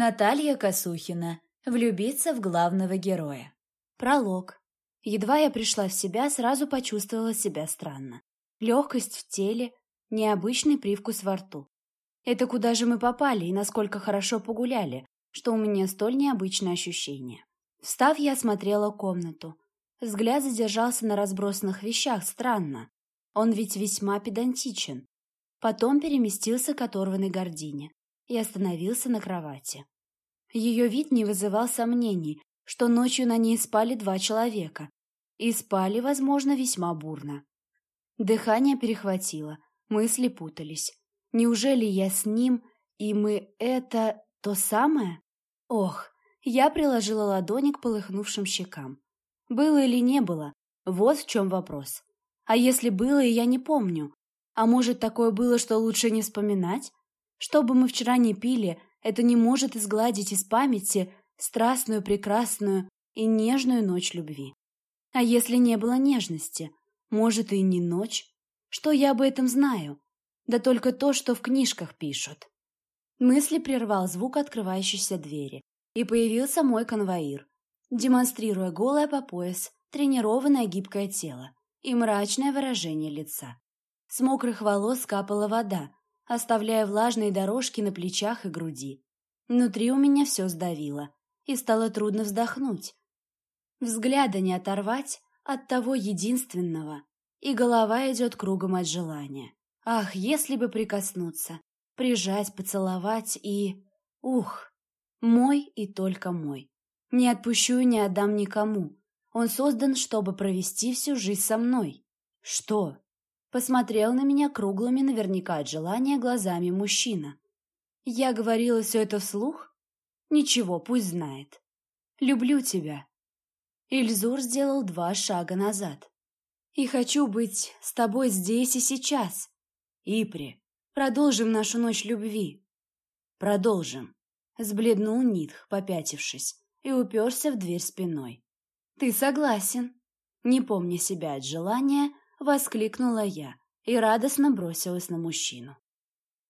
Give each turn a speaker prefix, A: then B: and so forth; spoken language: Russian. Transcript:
A: Наталья Косухина. Влюбиться в главного героя. Пролог. Едва я пришла в себя, сразу почувствовала себя странно. Легкость в теле, необычный привкус во рту. Это куда же мы попали и насколько хорошо погуляли, что у меня столь необычное ощущение. Встав, я осмотрела комнату. Взгляд задержался на разбросанных вещах, странно. Он ведь весьма педантичен. Потом переместился к оторванной гордине и остановился на кровати. Ее вид не вызывал сомнений, что ночью на ней спали два человека, и спали, возможно, весьма бурно. Дыхание перехватило, мысли путались. Неужели я с ним, и мы это то самое? Ох, я приложила ладони к полыхнувшим щекам. Было или не было, вот в чем вопрос. А если было, и я не помню? А может, такое было, что лучше не вспоминать? Что бы мы вчера не пили, это не может изгладить из памяти страстную, прекрасную и нежную ночь любви. А если не было нежности, может, и не ночь? Что я об этом знаю? Да только то, что в книжках пишут. Мысли прервал звук открывающейся двери, и появился мой конвоир, демонстрируя голое по пояс, тренированное гибкое тело и мрачное выражение лица. С мокрых волос капала вода, оставляя влажные дорожки на плечах и груди. Внутри у меня все сдавило, и стало трудно вздохнуть. Взгляда не оторвать от того единственного, и голова идет кругом от желания. Ах, если бы прикоснуться, прижать, поцеловать и... Ух! Мой и только мой. Не отпущу и не отдам никому. Он создан, чтобы провести всю жизнь со мной. Что? Посмотрел на меня круглыми наверняка от желания глазами мужчина. Я говорила все это вслух? Ничего, пусть знает. Люблю тебя. Ильзур сделал два шага назад. И хочу быть с тобой здесь и сейчас. Ипри, продолжим нашу ночь любви. Продолжим. Сбледнул Нитх, попятившись, и уперся в дверь спиной. Ты согласен? Не помня себя от желания, Воскликнула я и радостно бросилась на мужчину.